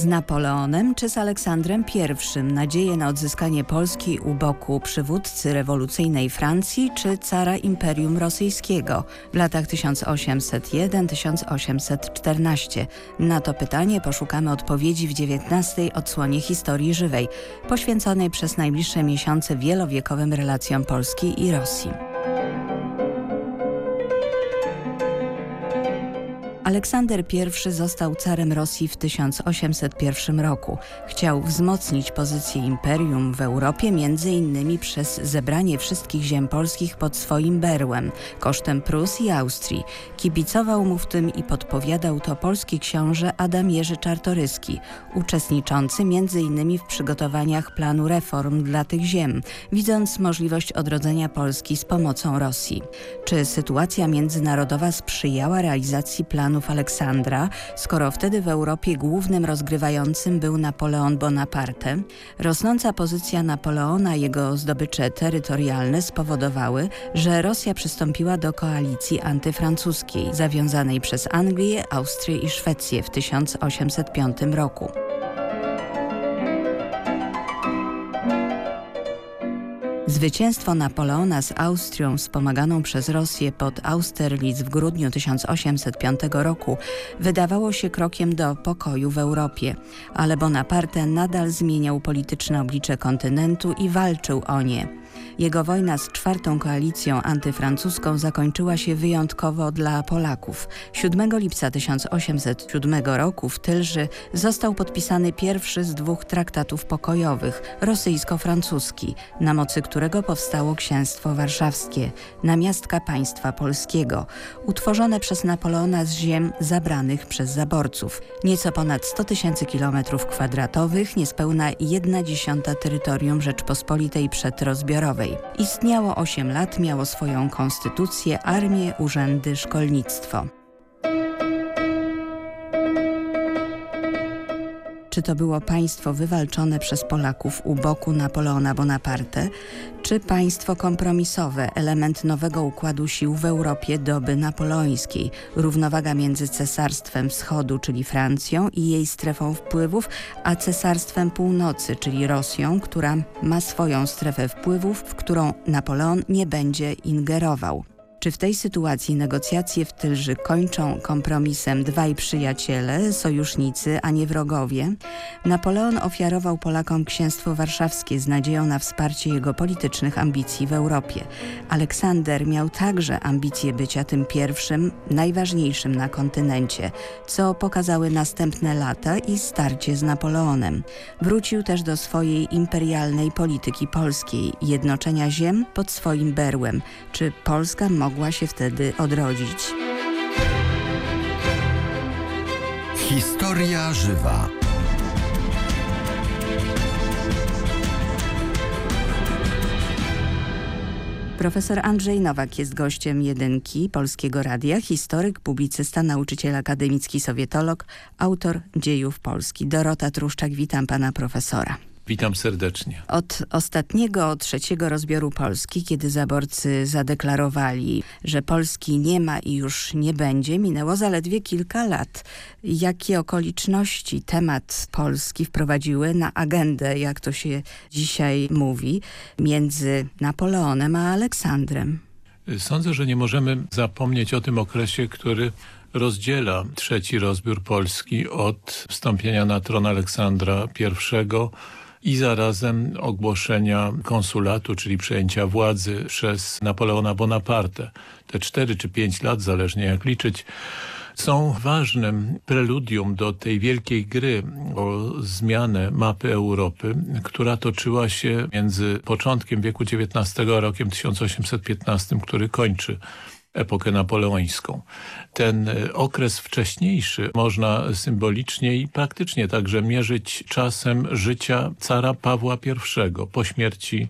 Z Napoleonem czy z Aleksandrem I nadzieję na odzyskanie Polski u boku przywódcy rewolucyjnej Francji czy cara Imperium Rosyjskiego w latach 1801-1814? Na to pytanie poszukamy odpowiedzi w XIX odsłonie historii żywej, poświęconej przez najbliższe miesiące wielowiekowym relacjom Polski i Rosji. Aleksander I został carem Rosji w 1801 roku. Chciał wzmocnić pozycję imperium w Europie między innymi przez zebranie wszystkich ziem polskich pod swoim berłem, kosztem Prus i Austrii. Kibicował mu w tym i podpowiadał to polski książę Adam Jerzy Czartoryski, uczestniczący między innymi w przygotowaniach planu reform dla tych ziem, widząc możliwość odrodzenia Polski z pomocą Rosji. Czy sytuacja międzynarodowa sprzyjała realizacji planu Aleksandra, skoro wtedy w Europie głównym rozgrywającym był Napoleon Bonaparte. Rosnąca pozycja Napoleona i jego zdobycze terytorialne spowodowały, że Rosja przystąpiła do koalicji antyfrancuskiej zawiązanej przez Anglię, Austrię i Szwecję w 1805 roku. Zwycięstwo Napoleona z Austrią wspomaganą przez Rosję pod Austerlitz w grudniu 1805 roku wydawało się krokiem do pokoju w Europie, ale Bonaparte nadal zmieniał polityczne oblicze kontynentu i walczył o nie. Jego wojna z czwartą koalicją antyfrancuską zakończyła się wyjątkowo dla Polaków. 7 lipca 1807 roku w Tylży został podpisany pierwszy z dwóch traktatów pokojowych, rosyjsko-francuski, na mocy którego powstało Księstwo Warszawskie, namiastka państwa polskiego, utworzone przez Napoleona z ziem zabranych przez zaborców. Nieco ponad 100 tysięcy kilometrów kwadratowych, niespełna jedna dziesiąta terytorium Rzeczpospolitej przedrozbiorowej. Istniało 8 lat, miało swoją konstytucję, armię, urzędy, szkolnictwo. czy to było państwo wywalczone przez Polaków u boku Napoleona Bonaparte, czy państwo kompromisowe, element nowego układu sił w Europie doby napoleońskiej, równowaga między Cesarstwem Wschodu, czyli Francją i jej strefą wpływów, a Cesarstwem Północy, czyli Rosją, która ma swoją strefę wpływów, w którą Napoleon nie będzie ingerował. Czy w tej sytuacji negocjacje w Tylży kończą kompromisem dwaj przyjaciele, sojusznicy, a nie wrogowie? Napoleon ofiarował Polakom księstwo warszawskie z nadzieją na wsparcie jego politycznych ambicji w Europie. Aleksander miał także ambicje bycia tym pierwszym, najważniejszym na kontynencie, co pokazały następne lata i starcie z Napoleonem. Wrócił też do swojej imperialnej polityki polskiej, jednoczenia ziem pod swoim berłem. Czy Polska mogła mogła się wtedy odrodzić. Historia żywa. Profesor Andrzej Nowak jest gościem jedynki Polskiego Radia, historyk, publicysta, nauczyciel akademicki, sowietolog, autor dziejów Polski. Dorota Truszczak, witam pana profesora. Witam serdecznie. Od ostatniego, trzeciego rozbioru Polski, kiedy zaborcy zadeklarowali, że Polski nie ma i już nie będzie, minęło zaledwie kilka lat. Jakie okoliczności temat Polski wprowadziły na agendę, jak to się dzisiaj mówi, między Napoleonem a Aleksandrem? Sądzę, że nie możemy zapomnieć o tym okresie, który rozdziela trzeci rozbiór Polski od wstąpienia na tron Aleksandra I i zarazem ogłoszenia konsulatu, czyli przejęcia władzy przez Napoleona Bonaparte. Te cztery czy pięć lat, zależnie jak liczyć, są ważnym preludium do tej wielkiej gry o zmianę mapy Europy, która toczyła się między początkiem wieku XIX a rokiem 1815, który kończy epokę napoleońską. Ten e, okres wcześniejszy można symbolicznie i praktycznie także mierzyć czasem życia cara Pawła I po śmierci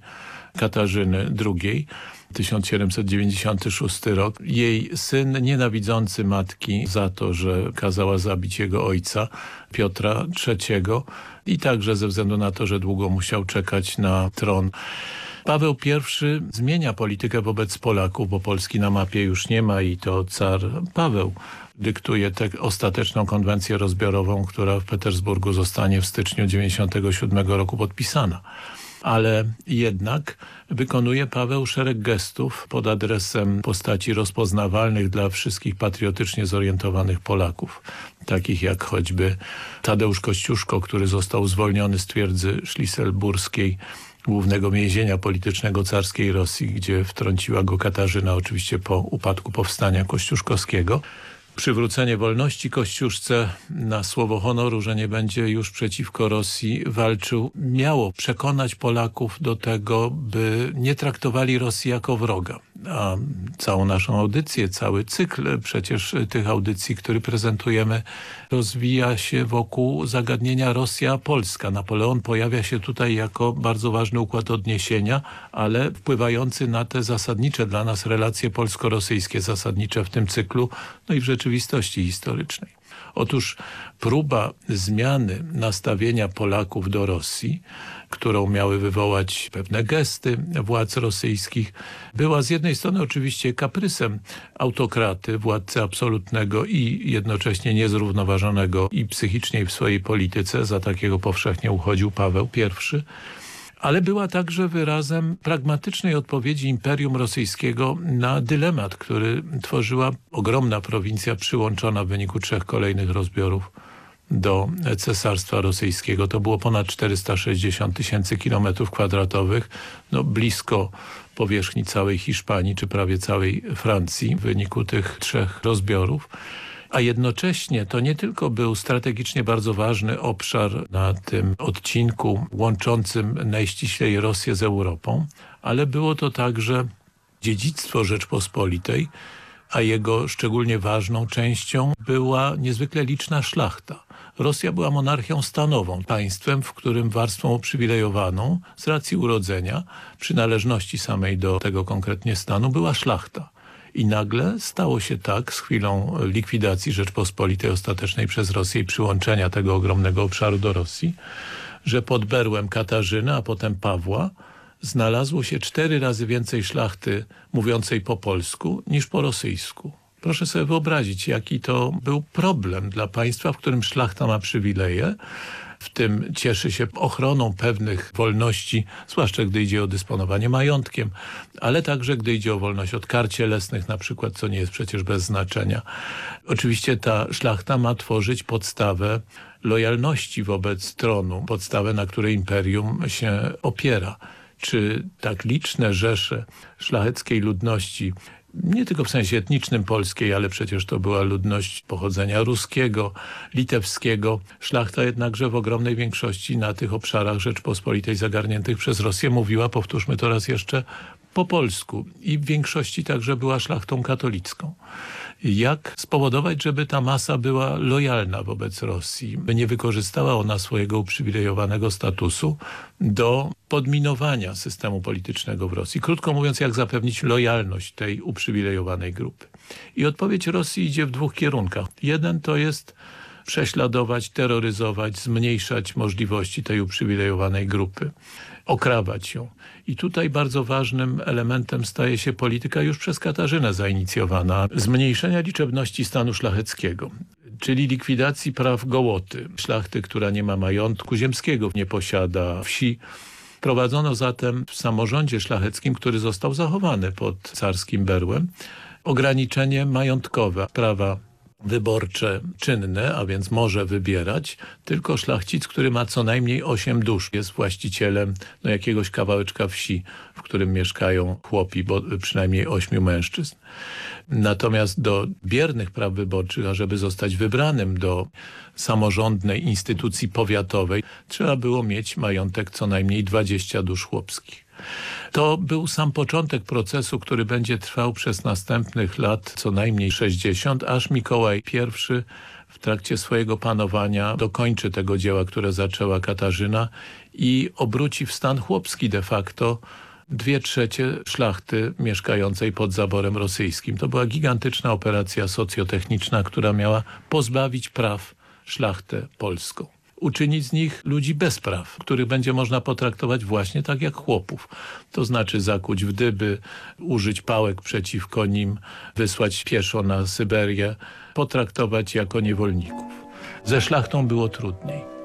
Katarzyny II. 1796 rok. Jej syn nienawidzący matki za to, że kazała zabić jego ojca, Piotra III i także ze względu na to, że długo musiał czekać na tron Paweł I zmienia politykę wobec Polaków, bo Polski na mapie już nie ma i to car Paweł dyktuje tę ostateczną konwencję rozbiorową, która w Petersburgu zostanie w styczniu 1997 roku podpisana. Ale jednak wykonuje Paweł szereg gestów pod adresem postaci rozpoznawalnych dla wszystkich patriotycznie zorientowanych Polaków, takich jak choćby Tadeusz Kościuszko, który został zwolniony z twierdzy szliselburskiej głównego więzienia politycznego carskiej Rosji, gdzie wtrąciła go Katarzyna oczywiście po upadku powstania kościuszkowskiego przywrócenie wolności Kościuszce na słowo honoru, że nie będzie już przeciwko Rosji walczył, miało przekonać Polaków do tego, by nie traktowali Rosji jako wroga. A całą naszą audycję, cały cykl przecież tych audycji, który prezentujemy, rozwija się wokół zagadnienia Rosja-Polska. Napoleon pojawia się tutaj jako bardzo ważny układ odniesienia, ale wpływający na te zasadnicze dla nas relacje polsko-rosyjskie, zasadnicze w tym cyklu, no i w rzeczywistości historycznej. Otóż próba zmiany nastawienia Polaków do Rosji, którą miały wywołać pewne gesty władz rosyjskich, była z jednej strony oczywiście kaprysem autokraty, władcy absolutnego i jednocześnie niezrównoważonego i psychicznie w swojej polityce, za takiego powszechnie uchodził Paweł I, ale była także wyrazem pragmatycznej odpowiedzi Imperium Rosyjskiego na dylemat, który tworzyła ogromna prowincja przyłączona w wyniku trzech kolejnych rozbiorów do Cesarstwa Rosyjskiego. To było ponad 460 tysięcy kilometrów kwadratowych, no blisko powierzchni całej Hiszpanii, czy prawie całej Francji w wyniku tych trzech rozbiorów a jednocześnie to nie tylko był strategicznie bardzo ważny obszar na tym odcinku łączącym najściślej Rosję z Europą, ale było to także dziedzictwo Rzeczpospolitej, a jego szczególnie ważną częścią była niezwykle liczna szlachta. Rosja była monarchią stanową, państwem, w którym warstwą uprzywilejowaną z racji urodzenia, przynależności samej do tego konkretnie stanu była szlachta. I nagle stało się tak z chwilą likwidacji Rzeczpospolitej ostatecznej przez Rosję i przyłączenia tego ogromnego obszaru do Rosji, że pod berłem Katarzyny, a potem Pawła znalazło się cztery razy więcej szlachty mówiącej po polsku niż po rosyjsku. Proszę sobie wyobrazić, jaki to był problem dla państwa, w którym szlachta ma przywileje, w tym cieszy się ochroną pewnych wolności, zwłaszcza gdy idzie o dysponowanie majątkiem, ale także gdy idzie o wolność od kar cielesnych na przykład, co nie jest przecież bez znaczenia. Oczywiście ta szlachta ma tworzyć podstawę lojalności wobec tronu, podstawę, na której imperium się opiera. Czy tak liczne rzesze szlacheckiej ludności nie tylko w sensie etnicznym polskiej, ale przecież to była ludność pochodzenia ruskiego, litewskiego. Szlachta jednakże w ogromnej większości na tych obszarach Rzeczpospolitej zagarniętych przez Rosję mówiła, powtórzmy to raz jeszcze, po polsku i w większości także była szlachtą katolicką jak spowodować, żeby ta masa była lojalna wobec Rosji, by nie wykorzystała ona swojego uprzywilejowanego statusu do podminowania systemu politycznego w Rosji. Krótko mówiąc, jak zapewnić lojalność tej uprzywilejowanej grupy. I odpowiedź Rosji idzie w dwóch kierunkach. Jeden to jest prześladować, terroryzować, zmniejszać możliwości tej uprzywilejowanej grupy, okrawać ją. I tutaj bardzo ważnym elementem staje się polityka już przez Katarzynę zainicjowana, zmniejszenia liczebności stanu szlacheckiego czyli likwidacji praw gołoty, szlachty, która nie ma majątku ziemskiego, nie posiada wsi. Prowadzono zatem w samorządzie szlacheckim, który został zachowany pod carskim berłem, ograniczenie majątkowe prawa wyborcze czynne, a więc może wybierać, tylko szlachcic, który ma co najmniej 8 dusz, jest właścicielem no, jakiegoś kawałeczka wsi, w którym mieszkają chłopi, bo przynajmniej 8 mężczyzn. Natomiast do biernych praw wyborczych, ażeby zostać wybranym do samorządnej instytucji powiatowej, trzeba było mieć majątek co najmniej 20 dusz chłopskich. To był sam początek procesu, który będzie trwał przez następnych lat co najmniej 60, aż Mikołaj I w trakcie swojego panowania dokończy tego dzieła, które zaczęła Katarzyna i obróci w stan chłopski de facto dwie trzecie szlachty mieszkającej pod zaborem rosyjskim. To była gigantyczna operacja socjotechniczna, która miała pozbawić praw szlachtę polską uczynić z nich ludzi bez praw, których będzie można potraktować właśnie tak jak chłopów. To znaczy zakuć w dyby, użyć pałek przeciwko nim, wysłać pieszo na Syberię, potraktować jako niewolników. Ze szlachtą było trudniej.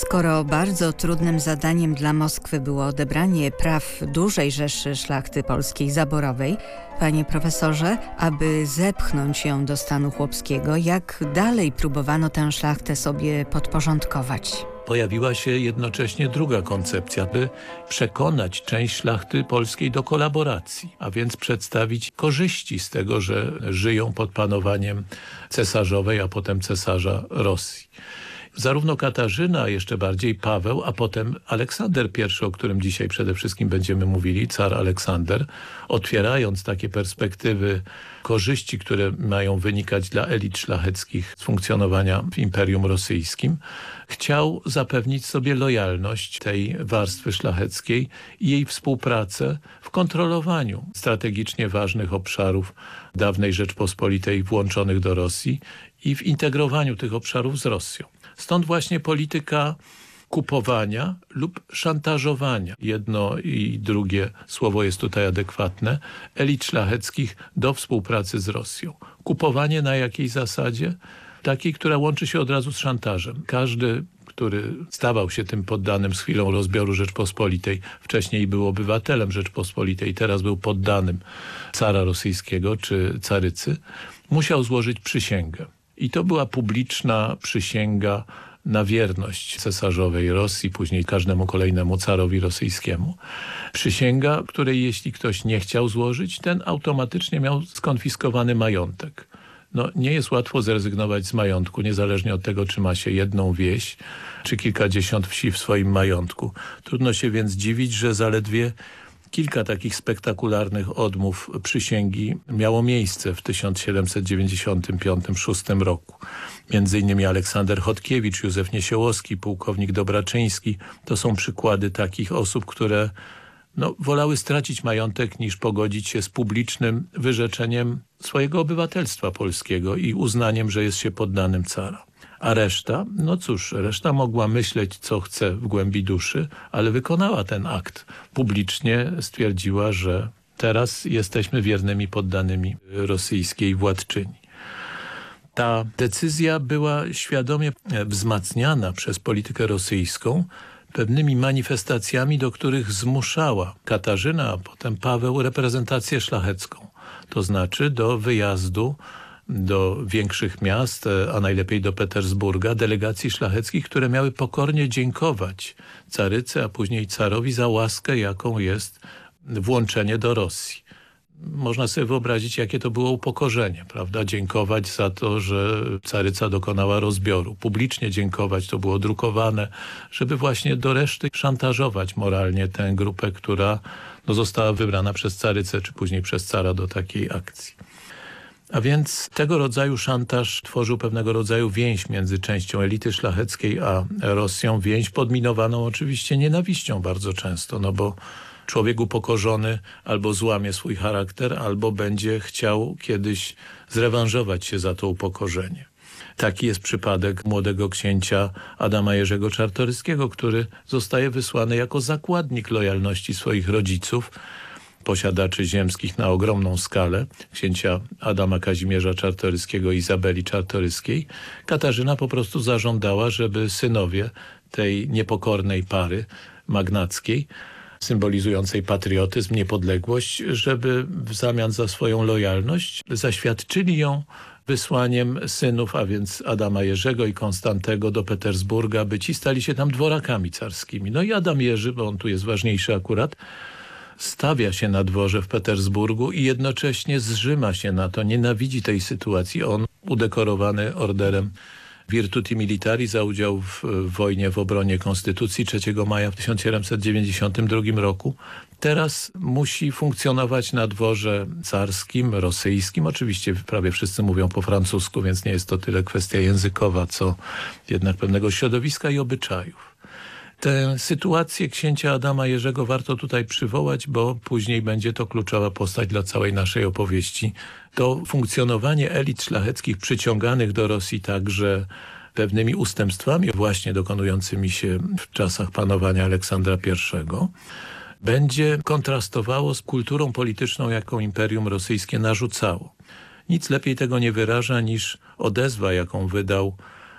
Skoro bardzo trudnym zadaniem dla Moskwy było odebranie praw dużej rzeszy szlachty polskiej zaborowej, panie profesorze, aby zepchnąć ją do stanu chłopskiego, jak dalej próbowano tę szlachtę sobie podporządkować? Pojawiła się jednocześnie druga koncepcja, by przekonać część szlachty polskiej do kolaboracji, a więc przedstawić korzyści z tego, że żyją pod panowaniem cesarzowej, a potem cesarza Rosji zarówno Katarzyna, jeszcze bardziej Paweł, a potem Aleksander I, o którym dzisiaj przede wszystkim będziemy mówili, car Aleksander, otwierając takie perspektywy korzyści, które mają wynikać dla elit szlacheckich z funkcjonowania w Imperium Rosyjskim, chciał zapewnić sobie lojalność tej warstwy szlacheckiej i jej współpracę w kontrolowaniu strategicznie ważnych obszarów dawnej Rzeczpospolitej włączonych do Rosji i w integrowaniu tych obszarów z Rosją. Stąd właśnie polityka kupowania lub szantażowania. Jedno i drugie słowo jest tutaj adekwatne. Elit szlacheckich do współpracy z Rosją. Kupowanie na jakiej zasadzie? Takiej, która łączy się od razu z szantażem. Każdy który stawał się tym poddanym z chwilą rozbioru Rzeczpospolitej. Wcześniej był obywatelem Rzeczpospolitej, teraz był poddanym cara rosyjskiego czy carycy. Musiał złożyć przysięgę. I to była publiczna przysięga na wierność cesarzowej Rosji, później każdemu kolejnemu carowi rosyjskiemu. Przysięga, której jeśli ktoś nie chciał złożyć, ten automatycznie miał skonfiskowany majątek. No, nie jest łatwo zrezygnować z majątku, niezależnie od tego, czy ma się jedną wieś, czy kilkadziesiąt wsi w swoim majątku. Trudno się więc dziwić, że zaledwie Kilka takich spektakularnych odmów przysięgi miało miejsce w 1795-6 roku. Między innymi Aleksander Chodkiewicz, Józef Niesiołowski, pułkownik Dobraczyński. To są przykłady takich osób, które no, wolały stracić majątek niż pogodzić się z publicznym wyrzeczeniem swojego obywatelstwa polskiego i uznaniem, że jest się poddanym cara. A reszta, no cóż, reszta mogła myśleć, co chce w głębi duszy, ale wykonała ten akt. Publicznie stwierdziła, że teraz jesteśmy wiernymi poddanymi rosyjskiej władczyni. Ta decyzja była świadomie wzmacniana przez politykę rosyjską pewnymi manifestacjami, do których zmuszała Katarzyna, a potem Paweł reprezentację szlachecką. To znaczy do wyjazdu do większych miast, e, a najlepiej do Petersburga, delegacji szlacheckich, które miały pokornie dziękować caryce, a później carowi za łaskę, jaką jest włączenie do Rosji. Można sobie wyobrazić, jakie to było upokorzenie, prawda? Dziękować za to, że caryca dokonała rozbioru. Publicznie dziękować, to było drukowane, żeby właśnie do reszty szantażować moralnie tę grupę, która no, została wybrana przez carycę, czy później przez cara do takiej akcji. A więc tego rodzaju szantaż tworzył pewnego rodzaju więź między częścią elity szlacheckiej a Rosją. Więź podminowaną oczywiście nienawiścią bardzo często, no bo człowiek upokorzony albo złamie swój charakter, albo będzie chciał kiedyś zrewanżować się za to upokorzenie. Taki jest przypadek młodego księcia Adama Jerzego Czartoryskiego, który zostaje wysłany jako zakładnik lojalności swoich rodziców, posiadaczy ziemskich na ogromną skalę, księcia Adama Kazimierza Czartoryskiego i Izabeli Czartoryskiej, Katarzyna po prostu zażądała, żeby synowie tej niepokornej pary magnackiej symbolizującej patriotyzm, niepodległość, żeby w zamian za swoją lojalność zaświadczyli ją wysłaniem synów, a więc Adama Jerzego i Konstantego do Petersburga, by ci stali się tam dworakami carskimi. No i Adam Jerzy, bo on tu jest ważniejszy akurat, stawia się na dworze w Petersburgu i jednocześnie zrzyma się na to, nienawidzi tej sytuacji. On udekorowany orderem Virtuti Militari za udział w, w wojnie w obronie Konstytucji 3 maja w 1792 roku. Teraz musi funkcjonować na dworze carskim, rosyjskim. Oczywiście prawie wszyscy mówią po francusku, więc nie jest to tyle kwestia językowa, co jednak pewnego środowiska i obyczajów. Tę sytuację księcia Adama Jerzego warto tutaj przywołać, bo później będzie to kluczowa postać dla całej naszej opowieści. To funkcjonowanie elit szlacheckich przyciąganych do Rosji także pewnymi ustępstwami właśnie dokonującymi się w czasach panowania Aleksandra I będzie kontrastowało z kulturą polityczną, jaką Imperium Rosyjskie narzucało. Nic lepiej tego nie wyraża niż odezwa, jaką wydał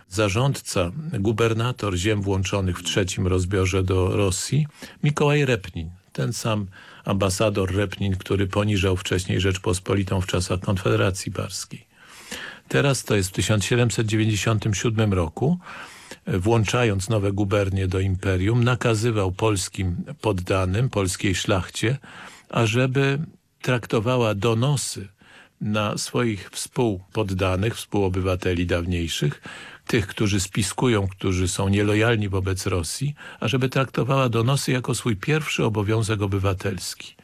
zarządca, gubernator ziem włączonych w trzecim rozbiorze do Rosji, Mikołaj Repnin. Ten sam ambasador Repnin, który poniżał wcześniej Rzeczpospolitą w czasach Konfederacji Barskiej. Teraz to jest w 1797 roku, włączając nowe gubernie do imperium, nakazywał polskim poddanym, polskiej szlachcie, ażeby traktowała donosy na swoich współpoddanych, współobywateli dawniejszych, tych, którzy spiskują, którzy są nielojalni wobec Rosji, ażeby traktowała donosy jako swój pierwszy obowiązek obywatelski.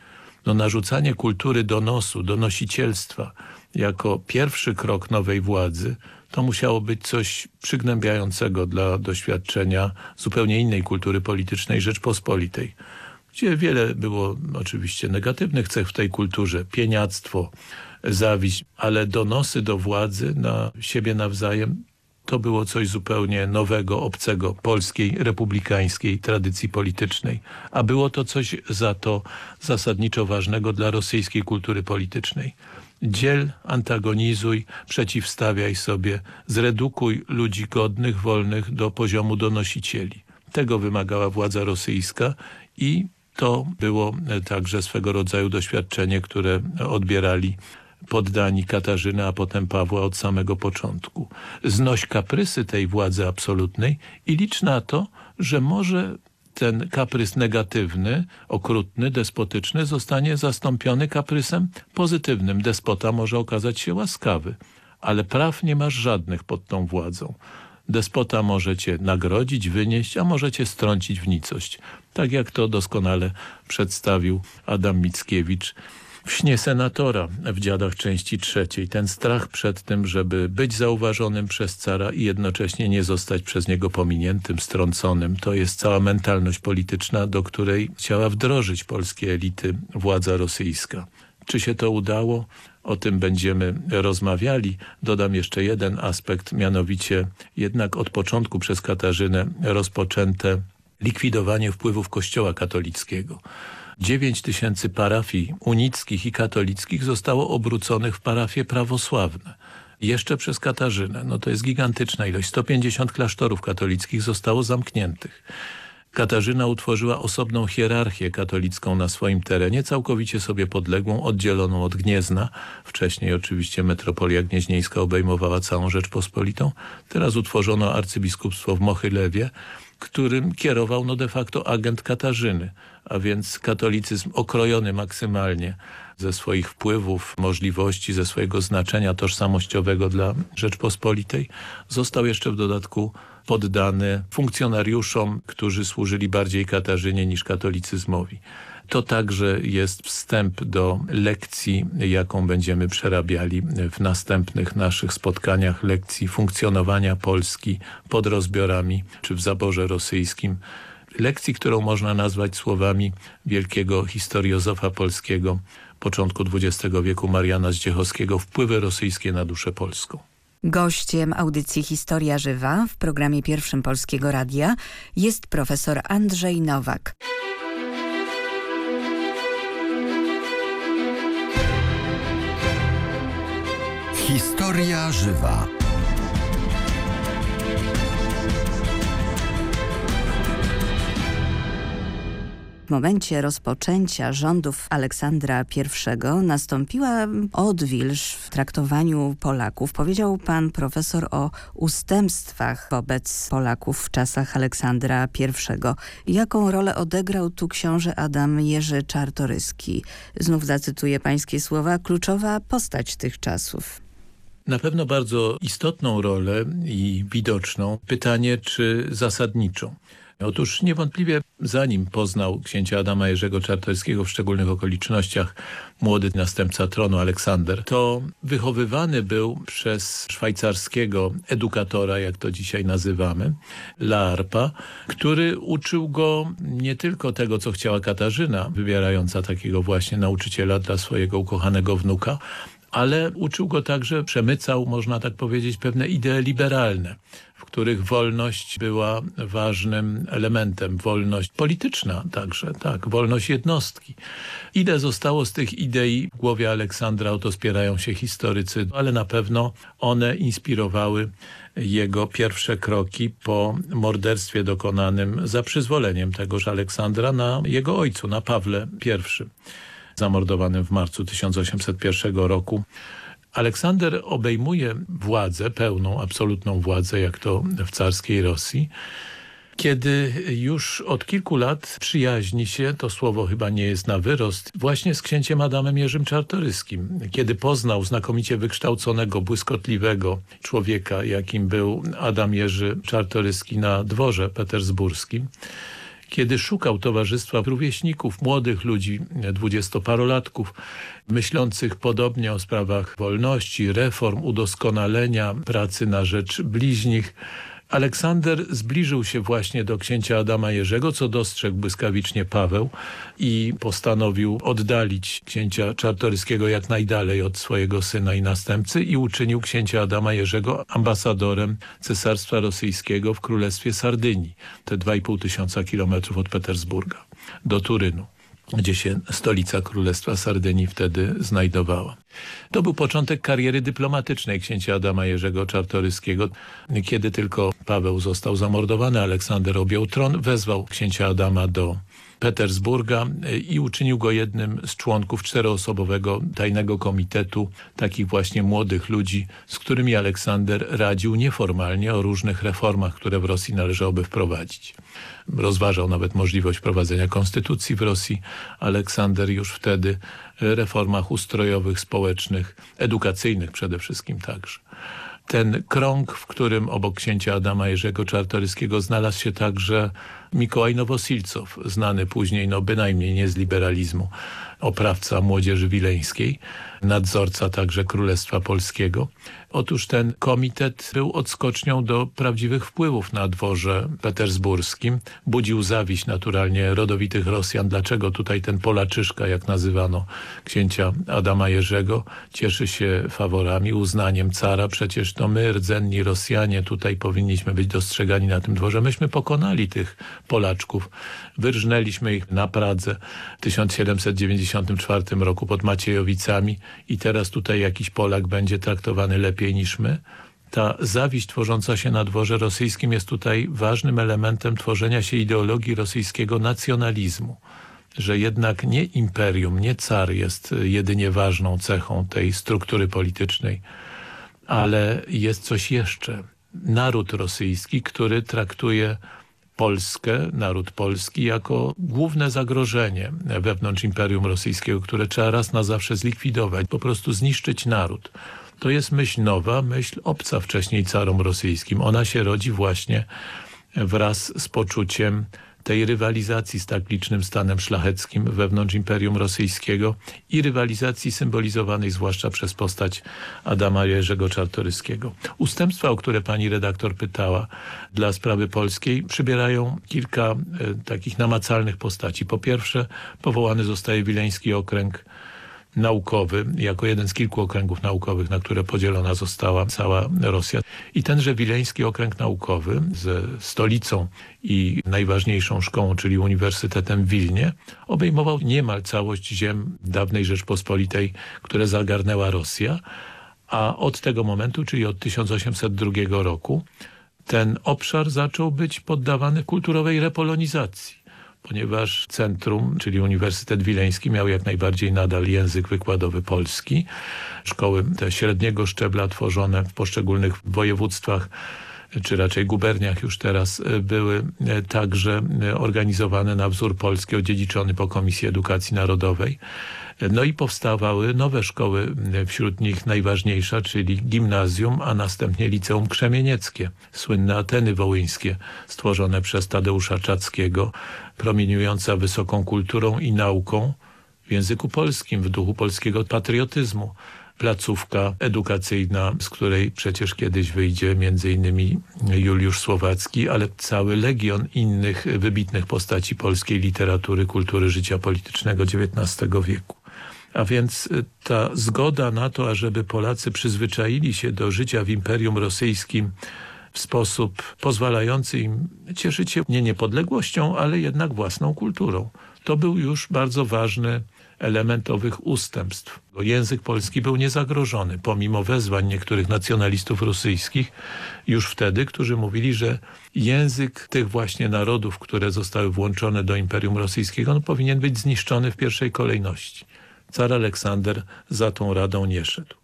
No, narzucanie kultury donosu, donosicielstwa jako pierwszy krok nowej władzy to musiało być coś przygnębiającego dla doświadczenia zupełnie innej kultury politycznej Rzeczpospolitej, gdzie wiele było oczywiście negatywnych cech w tej kulturze, pieniactwo, zawiść, ale donosy do władzy na siebie nawzajem to było coś zupełnie nowego, obcego polskiej, republikańskiej tradycji politycznej. A było to coś za to zasadniczo ważnego dla rosyjskiej kultury politycznej. Dziel, antagonizuj, przeciwstawiaj sobie, zredukuj ludzi godnych, wolnych do poziomu donosicieli. Tego wymagała władza rosyjska i to było także swego rodzaju doświadczenie, które odbierali poddani Katarzyny, a potem Pawła od samego początku. Znoś kaprysy tej władzy absolutnej i licz na to, że może ten kaprys negatywny, okrutny, despotyczny zostanie zastąpiony kaprysem pozytywnym. Despota może okazać się łaskawy, ale praw nie masz żadnych pod tą władzą. Despota może cię nagrodzić, wynieść, a może cię strącić w nicość. Tak jak to doskonale przedstawił Adam Mickiewicz w śnie senatora w Dziadach części trzeciej. Ten strach przed tym, żeby być zauważonym przez cara i jednocześnie nie zostać przez niego pominiętym, strąconym. To jest cała mentalność polityczna, do której chciała wdrożyć polskie elity władza rosyjska. Czy się to udało? O tym będziemy rozmawiali. Dodam jeszcze jeden aspekt, mianowicie jednak od początku przez Katarzynę rozpoczęte likwidowanie wpływów kościoła katolickiego. 9 tysięcy parafii unickich i katolickich zostało obróconych w parafie prawosławne. Jeszcze przez Katarzynę. No to jest gigantyczna ilość. 150 klasztorów katolickich zostało zamkniętych. Katarzyna utworzyła osobną hierarchię katolicką na swoim terenie, całkowicie sobie podległą, oddzieloną od Gniezna. Wcześniej oczywiście metropolia gnieźnieńska obejmowała całą Rzeczpospolitą. Teraz utworzono arcybiskupstwo w Mochylewie, którym kierował no de facto agent Katarzyny, a więc katolicyzm okrojony maksymalnie ze swoich wpływów, możliwości, ze swojego znaczenia tożsamościowego dla Rzeczpospolitej, został jeszcze w dodatku poddany funkcjonariuszom, którzy służyli bardziej Katarzynie niż katolicyzmowi. To także jest wstęp do lekcji, jaką będziemy przerabiali w następnych naszych spotkaniach, lekcji funkcjonowania Polski pod rozbiorami czy w zaborze rosyjskim. Lekcji, którą można nazwać słowami wielkiego historiozofa polskiego początku XX wieku Mariana Zdziechowskiego Wpływy rosyjskie na duszę polską. Gościem audycji Historia Żywa w programie pierwszym Polskiego Radia jest profesor Andrzej Nowak. Historia żywa. W momencie rozpoczęcia rządów Aleksandra I nastąpiła odwilż w traktowaniu Polaków. Powiedział pan profesor o ustępstwach wobec Polaków w czasach Aleksandra I. Jaką rolę odegrał tu książę Adam Jerzy Czartoryski? Znów zacytuję pańskie słowa, kluczowa postać tych czasów. Na pewno bardzo istotną rolę i widoczną pytanie, czy zasadniczą. Otóż niewątpliwie zanim poznał księcia Adama Jerzego Czartoryskiego w szczególnych okolicznościach młody następca tronu Aleksander, to wychowywany był przez szwajcarskiego edukatora, jak to dzisiaj nazywamy, Larpa, który uczył go nie tylko tego, co chciała Katarzyna, wybierająca takiego właśnie nauczyciela dla swojego ukochanego wnuka, ale uczył go także, przemycał, można tak powiedzieć, pewne idee liberalne, w których wolność była ważnym elementem, wolność polityczna także, tak, wolność jednostki. Ile zostało z tych idei w głowie Aleksandra, o to spierają się historycy, ale na pewno one inspirowały jego pierwsze kroki po morderstwie dokonanym za przyzwoleniem tegoż Aleksandra na jego ojcu, na Pawle I zamordowanym w marcu 1801 roku. Aleksander obejmuje władzę, pełną, absolutną władzę, jak to w carskiej Rosji, kiedy już od kilku lat przyjaźni się, to słowo chyba nie jest na wyrost, właśnie z księciem Adamem Jerzym Czartoryskim. Kiedy poznał znakomicie wykształconego, błyskotliwego człowieka, jakim był Adam Jerzy Czartoryski na dworze petersburskim, kiedy szukał towarzystwa rówieśników, młodych ludzi, dwudziestoparolatków, myślących podobnie o sprawach wolności, reform, udoskonalenia, pracy na rzecz bliźnich, Aleksander zbliżył się właśnie do księcia Adama Jerzego, co dostrzegł błyskawicznie Paweł i postanowił oddalić księcia Czartoryskiego jak najdalej od swojego syna i następcy i uczynił księcia Adama Jerzego ambasadorem Cesarstwa Rosyjskiego w Królestwie Sardynii, te 2,5 tysiąca kilometrów od Petersburga do Turynu gdzie się stolica Królestwa Sardynii wtedy znajdowała. To był początek kariery dyplomatycznej księcia Adama Jerzego Czartoryskiego. Kiedy tylko Paweł został zamordowany, Aleksander objął tron, wezwał księcia Adama do Petersburga i uczynił go jednym z członków czteroosobowego tajnego komitetu takich właśnie młodych ludzi, z którymi Aleksander radził nieformalnie o różnych reformach, które w Rosji należałoby wprowadzić. Rozważał nawet możliwość prowadzenia konstytucji w Rosji. Aleksander już wtedy reformach ustrojowych, społecznych, edukacyjnych przede wszystkim także ten krąg, w którym obok księcia Adama Jerzego Czartoryskiego znalazł się także Mikołaj Nowosilcow, znany później no bynajmniej nie z liberalizmu, oprawca młodzieży wileńskiej, nadzorca także Królestwa Polskiego. Otóż ten komitet był odskocznią do prawdziwych wpływów na dworze petersburskim. Budził zawiść naturalnie rodowitych Rosjan. Dlaczego tutaj ten Polaczyszka, jak nazywano księcia Adama Jerzego, cieszy się faworami, uznaniem cara. Przecież to my, rdzenni Rosjanie, tutaj powinniśmy być dostrzegani na tym dworze. Myśmy pokonali tych Polaczków. Wyrżnęliśmy ich na Pradze w 1794 roku pod Maciejowicami i teraz tutaj jakiś Polak będzie traktowany lepiej niż my. Ta zawiść tworząca się na dworze rosyjskim jest tutaj ważnym elementem tworzenia się ideologii rosyjskiego nacjonalizmu że jednak nie imperium, nie car jest jedynie ważną cechą tej struktury politycznej, ale jest coś jeszcze. Naród rosyjski, który traktuje Polskę, naród polski jako główne zagrożenie wewnątrz Imperium Rosyjskiego, które trzeba raz na zawsze zlikwidować, po prostu zniszczyć naród. To jest myśl nowa, myśl obca wcześniej carom rosyjskim. Ona się rodzi właśnie wraz z poczuciem tej rywalizacji z tak licznym stanem szlacheckim wewnątrz Imperium Rosyjskiego i rywalizacji symbolizowanej zwłaszcza przez postać Adama Jerzego Czartoryskiego. Ustępstwa, o które pani redaktor pytała dla sprawy polskiej przybierają kilka e, takich namacalnych postaci. Po pierwsze powołany zostaje Wileński Okręg naukowy, jako jeden z kilku okręgów naukowych, na które podzielona została cała Rosja. I tenże Wileński Okręg Naukowy ze stolicą i najważniejszą szkołą, czyli Uniwersytetem w Wilnie, obejmował niemal całość ziem dawnej Rzeczpospolitej, które zagarnęła Rosja, a od tego momentu, czyli od 1802 roku, ten obszar zaczął być poddawany kulturowej repolonizacji ponieważ centrum, czyli Uniwersytet Wileński miał jak najbardziej nadal język wykładowy polski. Szkoły te średniego szczebla tworzone w poszczególnych województwach czy raczej guberniach już teraz były także organizowane na wzór polski odziedziczony po Komisji Edukacji Narodowej. No i powstawały nowe szkoły, wśród nich najważniejsza, czyli gimnazjum, a następnie liceum krzemienieckie, słynne Ateny Wołyńskie, stworzone przez Tadeusza Czackiego, promieniująca wysoką kulturą i nauką w języku polskim, w duchu polskiego patriotyzmu. Placówka edukacyjna, z której przecież kiedyś wyjdzie między innymi Juliusz Słowacki, ale cały legion innych wybitnych postaci polskiej literatury, kultury życia politycznego XIX wieku. A więc y, ta zgoda na to, ażeby Polacy przyzwyczaili się do życia w Imperium Rosyjskim w sposób pozwalający im cieszyć się nie niepodległością, ale jednak własną kulturą. To był już bardzo ważny element owych ustępstw. Język polski był niezagrożony, pomimo wezwań niektórych nacjonalistów rosyjskich już wtedy, którzy mówili, że język tych właśnie narodów, które zostały włączone do Imperium Rosyjskiego, no, powinien być zniszczony w pierwszej kolejności car Aleksander za tą radą nie szedł.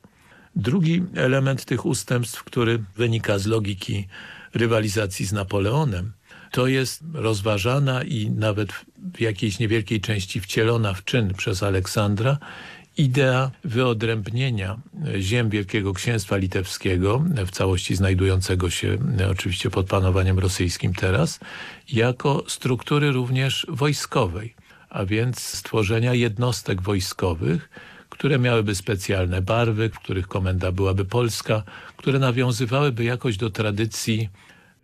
Drugi element tych ustępstw, który wynika z logiki rywalizacji z Napoleonem, to jest rozważana i nawet w jakiejś niewielkiej części wcielona w czyn przez Aleksandra idea wyodrębnienia ziem Wielkiego Księstwa Litewskiego, w całości znajdującego się oczywiście pod panowaniem rosyjskim teraz, jako struktury również wojskowej a więc stworzenia jednostek wojskowych, które miałyby specjalne barwy, w których komenda byłaby polska, które nawiązywałyby jakoś do tradycji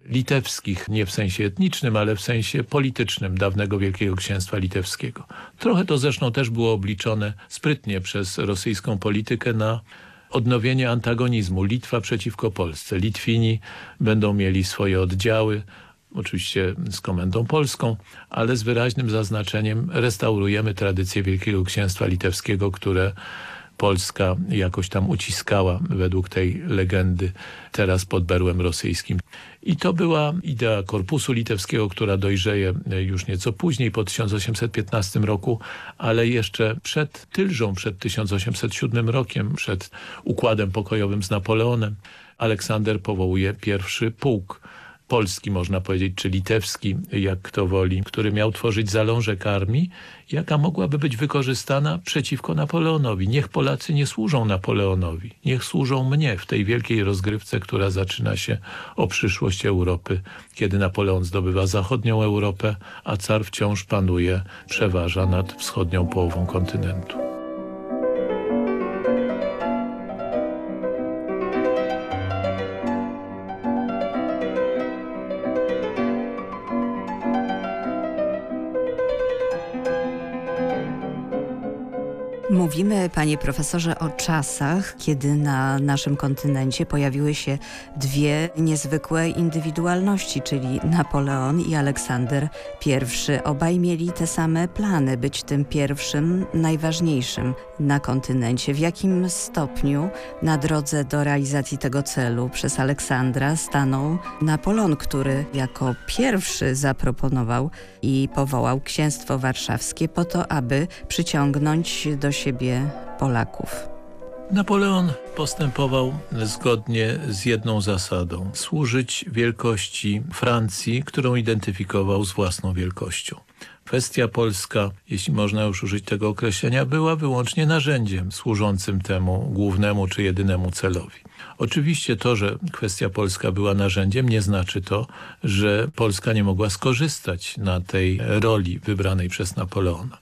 litewskich, nie w sensie etnicznym, ale w sensie politycznym dawnego Wielkiego Księstwa Litewskiego. Trochę to zresztą też było obliczone sprytnie przez rosyjską politykę na odnowienie antagonizmu Litwa przeciwko Polsce. Litwini będą mieli swoje oddziały, oczywiście z komendą polską, ale z wyraźnym zaznaczeniem restaurujemy tradycję Wielkiego Księstwa Litewskiego, które Polska jakoś tam uciskała według tej legendy teraz pod berłem rosyjskim. I to była idea Korpusu Litewskiego, która dojrzeje już nieco później, po 1815 roku, ale jeszcze przed Tylżą, przed 1807 rokiem, przed układem pokojowym z Napoleonem, Aleksander powołuje pierwszy pułk polski, można powiedzieć, czy litewski, jak kto woli, który miał tworzyć zalążek armii, jaka mogłaby być wykorzystana przeciwko Napoleonowi. Niech Polacy nie służą Napoleonowi, niech służą mnie w tej wielkiej rozgrywce, która zaczyna się o przyszłość Europy, kiedy Napoleon zdobywa zachodnią Europę, a car wciąż panuje, przeważa nad wschodnią połową kontynentu. Mówimy, panie profesorze, o czasach, kiedy na naszym kontynencie pojawiły się dwie niezwykłe indywidualności, czyli Napoleon i Aleksander I. Obaj mieli te same plany, być tym pierwszym, najważniejszym na kontynencie. W jakim stopniu na drodze do realizacji tego celu przez Aleksandra stanął Napoleon, który jako pierwszy zaproponował i powołał księstwo warszawskie po to, aby przyciągnąć do siebie Polaków. Napoleon postępował zgodnie z jedną zasadą. Służyć wielkości Francji, którą identyfikował z własną wielkością. Kwestia polska, jeśli można już użyć tego określenia, była wyłącznie narzędziem służącym temu głównemu czy jedynemu celowi. Oczywiście to, że kwestia polska była narzędziem, nie znaczy to, że Polska nie mogła skorzystać na tej roli wybranej przez Napoleona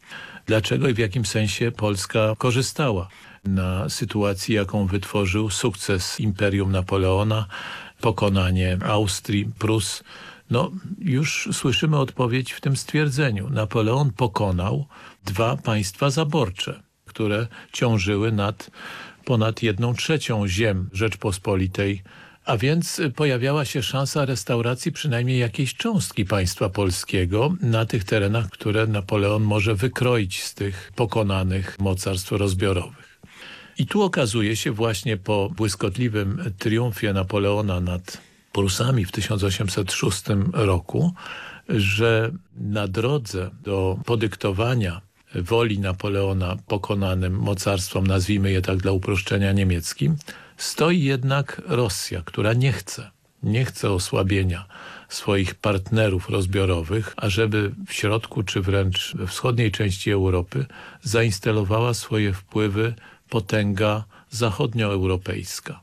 dlaczego i w jakim sensie Polska korzystała na sytuacji, jaką wytworzył sukces Imperium Napoleona, pokonanie Austrii, Prus. No, już słyszymy odpowiedź w tym stwierdzeniu. Napoleon pokonał dwa państwa zaborcze, które ciążyły nad ponad jedną trzecią ziem Rzeczpospolitej a więc pojawiała się szansa restauracji przynajmniej jakiejś cząstki państwa polskiego na tych terenach, które Napoleon może wykroić z tych pokonanych mocarstw rozbiorowych. I tu okazuje się właśnie po błyskotliwym triumfie Napoleona nad Prusami w 1806 roku, że na drodze do podyktowania woli Napoleona pokonanym mocarstwom, nazwijmy je tak dla uproszczenia niemieckim, Stoi jednak Rosja, która nie chce. nie chce osłabienia swoich partnerów rozbiorowych, ażeby w środku czy wręcz we wschodniej części Europy zainstalowała swoje wpływy potęga zachodnioeuropejska.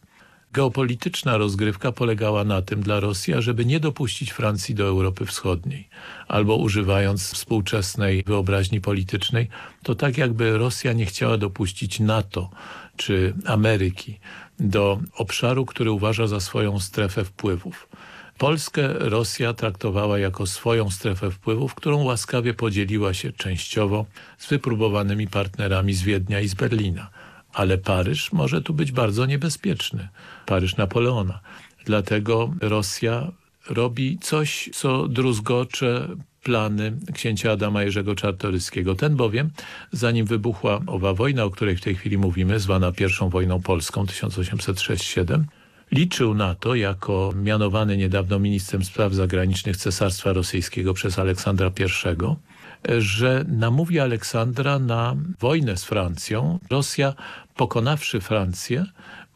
Geopolityczna rozgrywka polegała na tym dla Rosji, żeby nie dopuścić Francji do Europy Wschodniej. Albo używając współczesnej wyobraźni politycznej, to tak jakby Rosja nie chciała dopuścić NATO czy Ameryki do obszaru, który uważa za swoją strefę wpływów. Polskę Rosja traktowała jako swoją strefę wpływów, którą łaskawie podzieliła się częściowo z wypróbowanymi partnerami z Wiednia i z Berlina. Ale Paryż może tu być bardzo niebezpieczny. Paryż Napoleona. Dlatego Rosja robi coś, co druzgocze plany księcia Adama Jerzego Czartoryskiego. Ten bowiem, zanim wybuchła owa wojna, o której w tej chwili mówimy, zwana pierwszą wojną polską 1806-7, liczył na to, jako mianowany niedawno ministrem spraw zagranicznych Cesarstwa Rosyjskiego przez Aleksandra I, że namówi Aleksandra na wojnę z Francją. Rosja, pokonawszy Francję,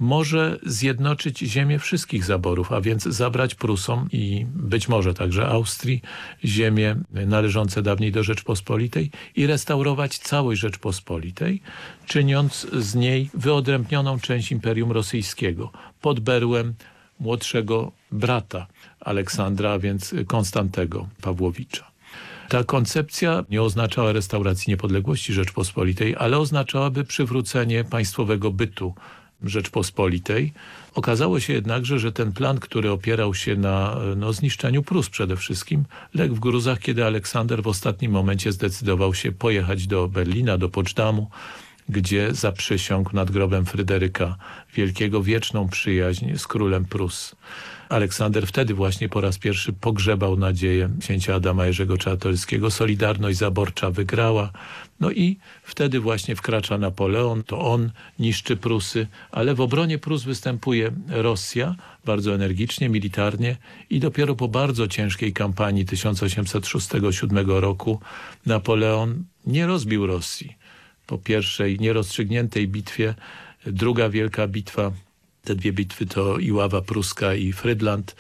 może zjednoczyć ziemię wszystkich zaborów, a więc zabrać Prusom i być może także Austrii ziemię należące dawniej do Rzeczpospolitej i restaurować całość Rzeczpospolitej, czyniąc z niej wyodrębnioną część Imperium Rosyjskiego pod berłem młodszego brata Aleksandra, a więc Konstantego Pawłowicza. Ta koncepcja nie oznaczała restauracji niepodległości Rzeczpospolitej, ale oznaczałaby przywrócenie państwowego bytu Rzeczpospolitej. Okazało się jednakże, że ten plan, który opierał się na no, zniszczeniu Prus przede wszystkim, legł w gruzach, kiedy Aleksander w ostatnim momencie zdecydował się pojechać do Berlina, do Poczdamу, gdzie zaprzysiągł nad grobem Fryderyka Wielkiego wieczną przyjaźń z królem Prus. Aleksander wtedy właśnie po raz pierwszy pogrzebał nadzieję księcia Adama Jerzego Czartoryskiego. Solidarność zaborcza wygrała. No i wtedy właśnie wkracza Napoleon, to on niszczy Prusy, ale w obronie Prus występuje Rosja bardzo energicznie, militarnie i dopiero po bardzo ciężkiej kampanii 1806-1807 roku Napoleon nie rozbił Rosji. Po pierwszej nierozstrzygniętej bitwie, druga wielka bitwa te dwie bitwy to Iława Pruska i Frydland.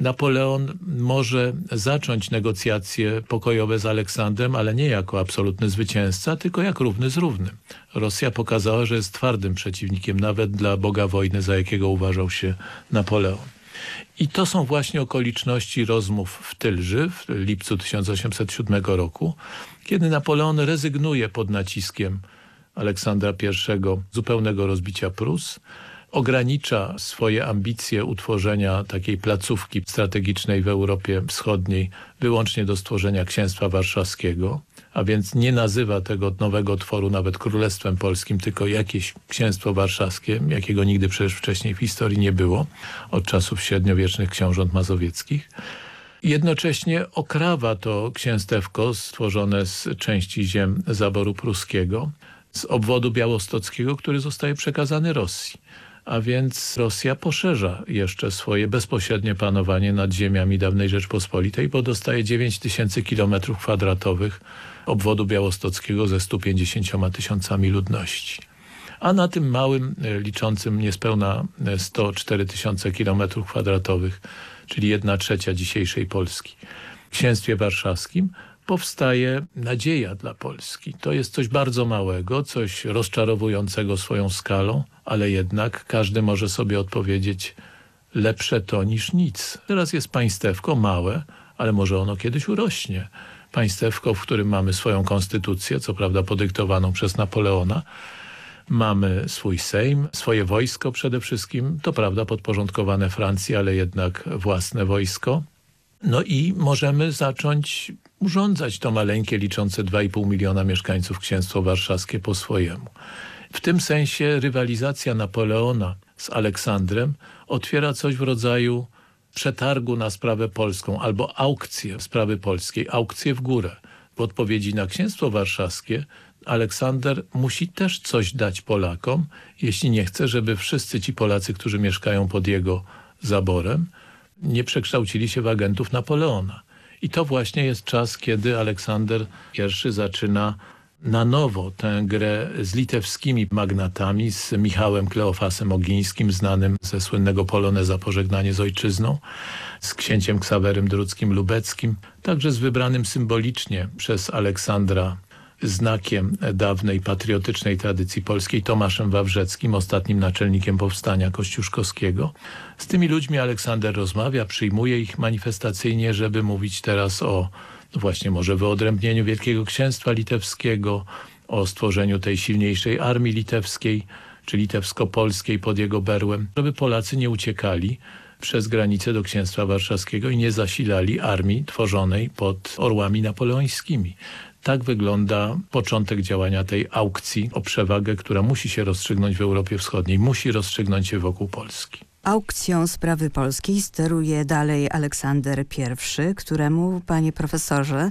Napoleon może zacząć negocjacje pokojowe z Aleksandrem, ale nie jako absolutny zwycięzca, tylko jak równy z równym. Rosja pokazała, że jest twardym przeciwnikiem nawet dla Boga wojny, za jakiego uważał się Napoleon. I to są właśnie okoliczności rozmów w Tylży w lipcu 1807 roku, kiedy Napoleon rezygnuje pod naciskiem Aleksandra I zupełnego rozbicia Prus, ogranicza swoje ambicje utworzenia takiej placówki strategicznej w Europie Wschodniej wyłącznie do stworzenia Księstwa Warszawskiego, a więc nie nazywa tego nowego tworu nawet Królestwem Polskim, tylko jakieś Księstwo Warszawskie, jakiego nigdy przecież wcześniej w historii nie było, od czasów średniowiecznych książąt mazowieckich. Jednocześnie okrawa to księstewko stworzone z części ziem zaboru pruskiego, z obwodu białostockiego, który zostaje przekazany Rosji a więc Rosja poszerza jeszcze swoje bezpośrednie panowanie nad ziemiami dawnej Rzeczpospolitej, bo dostaje 9 tysięcy kilometrów kwadratowych obwodu białostockiego ze 150 tysiącami ludności. A na tym małym, e, liczącym niespełna 104 tysiące kilometrów kwadratowych, czyli jedna trzecia dzisiejszej Polski, księstwie warszawskim powstaje nadzieja dla Polski. To jest coś bardzo małego, coś rozczarowującego swoją skalą, ale jednak każdy może sobie odpowiedzieć lepsze to niż nic. Teraz jest państewko małe, ale może ono kiedyś urośnie. Państewko, w którym mamy swoją konstytucję, co prawda podyktowaną przez Napoleona, mamy swój Sejm, swoje wojsko przede wszystkim, to prawda podporządkowane Francji, ale jednak własne wojsko. No i możemy zacząć urządzać to maleńkie, liczące 2,5 miliona mieszkańców księstwo warszawskie po swojemu. W tym sensie rywalizacja Napoleona z Aleksandrem otwiera coś w rodzaju przetargu na sprawę polską albo aukcję sprawy polskiej, aukcję w górę. W odpowiedzi na księstwo warszawskie Aleksander musi też coś dać Polakom, jeśli nie chce, żeby wszyscy ci Polacy, którzy mieszkają pod jego zaborem, nie przekształcili się w agentów Napoleona. I to właśnie jest czas, kiedy Aleksander I zaczyna na nowo tę grę z litewskimi magnatami, z Michałem Kleofasem Ogińskim, znanym ze słynnego Poloneza Pożegnanie z Ojczyzną, z księciem Ksawerym Druckim Lubeckim, także z wybranym symbolicznie przez Aleksandra znakiem dawnej patriotycznej tradycji polskiej Tomaszem Wawrzeckim, ostatnim naczelnikiem powstania kościuszkowskiego. Z tymi ludźmi Aleksander rozmawia, przyjmuje ich manifestacyjnie, żeby mówić teraz o no właśnie może wyodrębnieniu Wielkiego Księstwa Litewskiego, o stworzeniu tej silniejszej armii litewskiej, czy litewsko-polskiej pod jego berłem, żeby Polacy nie uciekali przez granicę do Księstwa Warszawskiego i nie zasilali armii tworzonej pod orłami napoleońskimi. Tak wygląda początek działania tej aukcji o przewagę, która musi się rozstrzygnąć w Europie Wschodniej, musi rozstrzygnąć się wokół Polski. Aukcją sprawy polskiej steruje dalej Aleksander I, któremu, panie profesorze,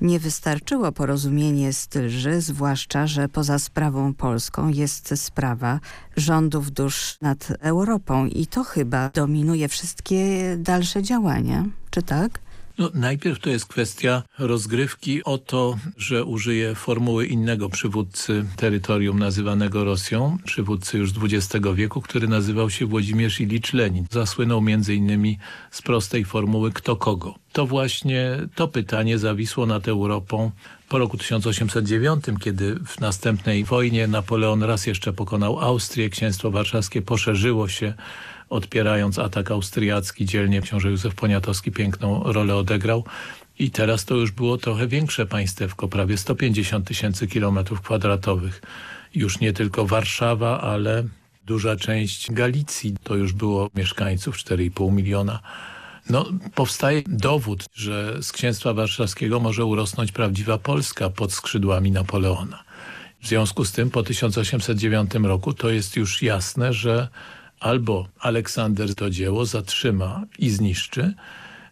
nie wystarczyło porozumienie z Tylży, zwłaszcza, że poza sprawą polską jest sprawa rządów dusz nad Europą i to chyba dominuje wszystkie dalsze działania, czy tak? No, najpierw to jest kwestia rozgrywki o to, że użyje formuły innego przywódcy terytorium nazywanego Rosją, przywódcy już XX wieku, który nazywał się Włodzimierz Ilicz Lenin. Zasłynął między innymi z prostej formuły kto kogo. To właśnie to pytanie zawisło nad Europą po roku 1809, kiedy w następnej wojnie Napoleon raz jeszcze pokonał Austrię, księstwo warszawskie poszerzyło się odpierając atak austriacki. Dzielnie książę Józef Poniatowski piękną rolę odegrał. I teraz to już było trochę większe państewko, prawie 150 tysięcy kilometrów kwadratowych. Już nie tylko Warszawa, ale duża część Galicji. To już było mieszkańców 4,5 miliona. No, powstaje dowód, że z księstwa warszawskiego może urosnąć prawdziwa Polska pod skrzydłami Napoleona. W związku z tym po 1809 roku to jest już jasne, że albo Aleksander to dzieło zatrzyma i zniszczy,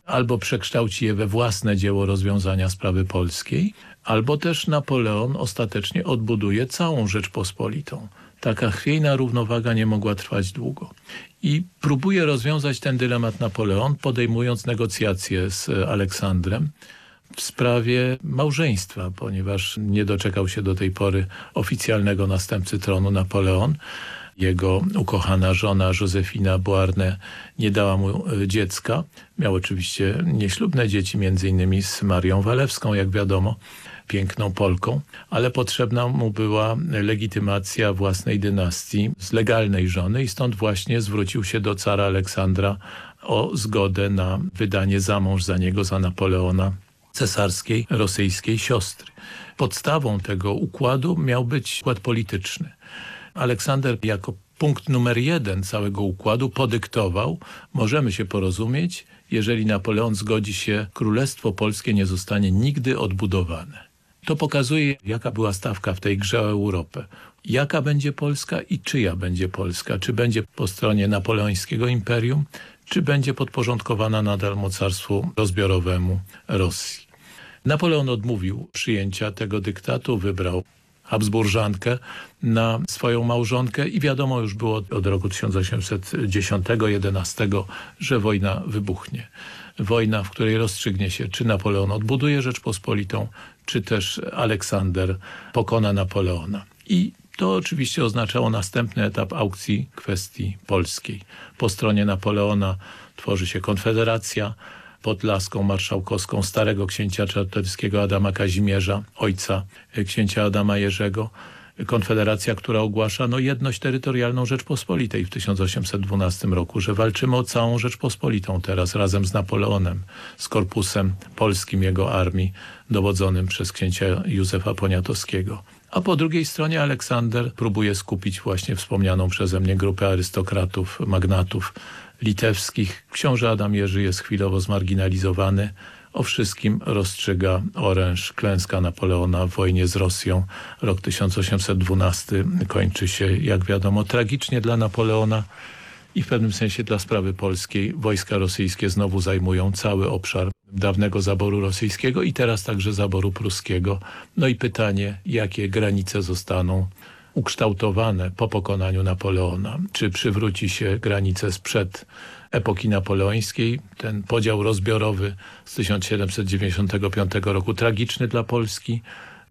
albo przekształci je we własne dzieło rozwiązania sprawy polskiej, albo też Napoleon ostatecznie odbuduje całą Rzeczpospolitą. Taka chwiejna równowaga nie mogła trwać długo. I próbuje rozwiązać ten dylemat Napoleon, podejmując negocjacje z Aleksandrem w sprawie małżeństwa, ponieważ nie doczekał się do tej pory oficjalnego następcy tronu Napoleon jego ukochana żona Józefina Boarne nie dała mu e, dziecka. Miał oczywiście nieślubne dzieci, między innymi z Marią Walewską, jak wiadomo, piękną Polką, ale potrzebna mu była legitymacja własnej dynastii z legalnej żony i stąd właśnie zwrócił się do cara Aleksandra o zgodę na wydanie za mąż za niego, za Napoleona cesarskiej rosyjskiej siostry. Podstawą tego układu miał być układ polityczny. Aleksander jako punkt numer jeden całego układu podyktował, możemy się porozumieć, jeżeli Napoleon zgodzi się, Królestwo Polskie nie zostanie nigdy odbudowane. To pokazuje, jaka była stawka w tej grze o Europę. Jaka będzie Polska i czyja będzie Polska? Czy będzie po stronie napoleońskiego imperium, czy będzie podporządkowana nadal mocarstwu rozbiorowemu Rosji? Napoleon odmówił przyjęcia tego dyktatu, wybrał Habsburżankę na swoją małżonkę i wiadomo już było od roku 1810-11, że wojna wybuchnie. Wojna, w której rozstrzygnie się, czy Napoleon odbuduje Rzeczpospolitą, czy też Aleksander pokona Napoleona. I to oczywiście oznaczało następny etap aukcji kwestii polskiej. Po stronie Napoleona tworzy się konfederacja, pod laską marszałkowską starego księcia czartoryskiego Adama Kazimierza, ojca księcia Adama Jerzego, Konfederacja, która ogłasza no, jedność terytorialną Rzeczpospolitej w 1812 roku, że walczymy o całą Rzeczpospolitą teraz razem z Napoleonem, z korpusem polskim jego armii dowodzonym przez księcia Józefa Poniatowskiego. A po drugiej stronie Aleksander próbuje skupić właśnie wspomnianą przeze mnie grupę arystokratów, magnatów litewskich. Książę Adam Jerzy jest chwilowo zmarginalizowany. O wszystkim rozstrzyga oręż klęska Napoleona w wojnie z Rosją. Rok 1812 kończy się, jak wiadomo, tragicznie dla Napoleona i w pewnym sensie dla sprawy polskiej. Wojska rosyjskie znowu zajmują cały obszar dawnego zaboru rosyjskiego i teraz także zaboru pruskiego. No i pytanie, jakie granice zostaną ukształtowane po pokonaniu Napoleona. Czy przywróci się granice sprzed epoki napoleońskiej, ten podział rozbiorowy z 1795 roku, tragiczny dla Polski,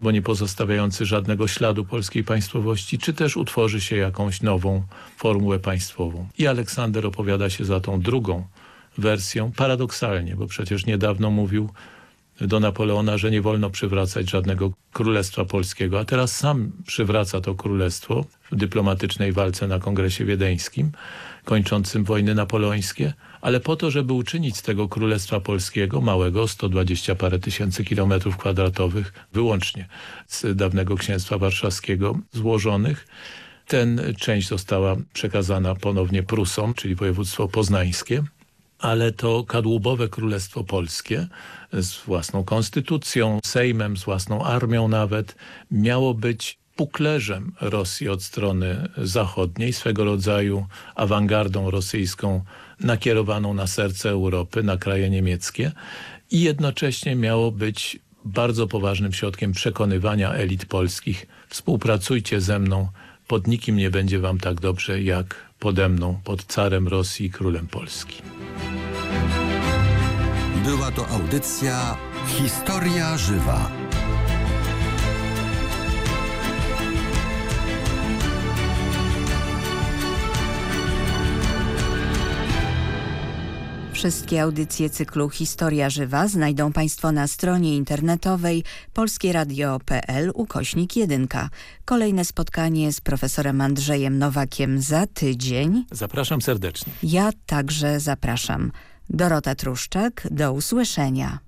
bo nie pozostawiający żadnego śladu polskiej państwowości, czy też utworzy się jakąś nową formułę państwową. I Aleksander opowiada się za tą drugą wersją, paradoksalnie, bo przecież niedawno mówił do Napoleona, że nie wolno przywracać żadnego królestwa polskiego, a teraz sam przywraca to królestwo w dyplomatycznej walce na kongresie wiedeńskim, kończącym wojny napoleońskie, ale po to, żeby uczynić z tego królestwa polskiego, małego, 120 parę tysięcy kilometrów kwadratowych, wyłącznie z dawnego księstwa warszawskiego złożonych, ten część została przekazana ponownie Prusom, czyli województwo poznańskie, ale to kadłubowe Królestwo Polskie z własną konstytucją, sejmem, z własną armią nawet, miało być puklerzem Rosji od strony zachodniej, swego rodzaju awangardą rosyjską nakierowaną na serce Europy, na kraje niemieckie i jednocześnie miało być bardzo poważnym środkiem przekonywania elit polskich. Współpracujcie ze mną, pod nikim nie będzie wam tak dobrze jak pode mną, pod carem Rosji i królem Polski. Była to audycja Historia Żywa. Wszystkie audycje cyklu Historia Żywa znajdą Państwo na stronie internetowej polskieradio.pl ukośnik 1. Kolejne spotkanie z profesorem Andrzejem Nowakiem za tydzień. Zapraszam serdecznie. Ja także zapraszam. Dorota Truszczak, do usłyszenia.